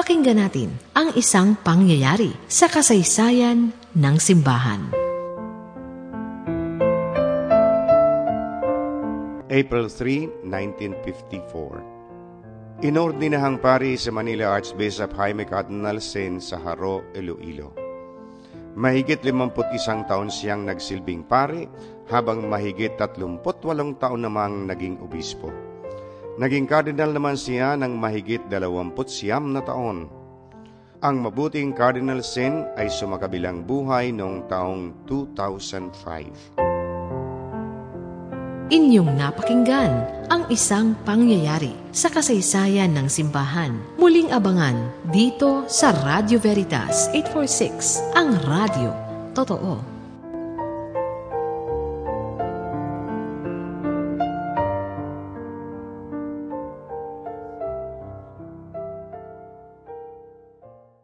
Pakinggan natin ang isang pangyayari sa kasaysayan ng simbahan. April 3, 1954 Inordinahang pari sa Manila Archbishop Jaime Cardinal Sen sa Haro, Iloilo. Mahigit 51 taon siyang nagsilbing pari habang mahigit 38 taon namang naging obispo. Naging cardinal naman siya ng mahigit 29 na taon. Ang mabuting Cardinal Sen ay sumakabilang buhay noong taong 2005. Inyong napakinggan ang isang pangyayari sa kasaysayan ng simbahan. Muling abangan dito sa Radio Veritas 846, ang radio. Totoo.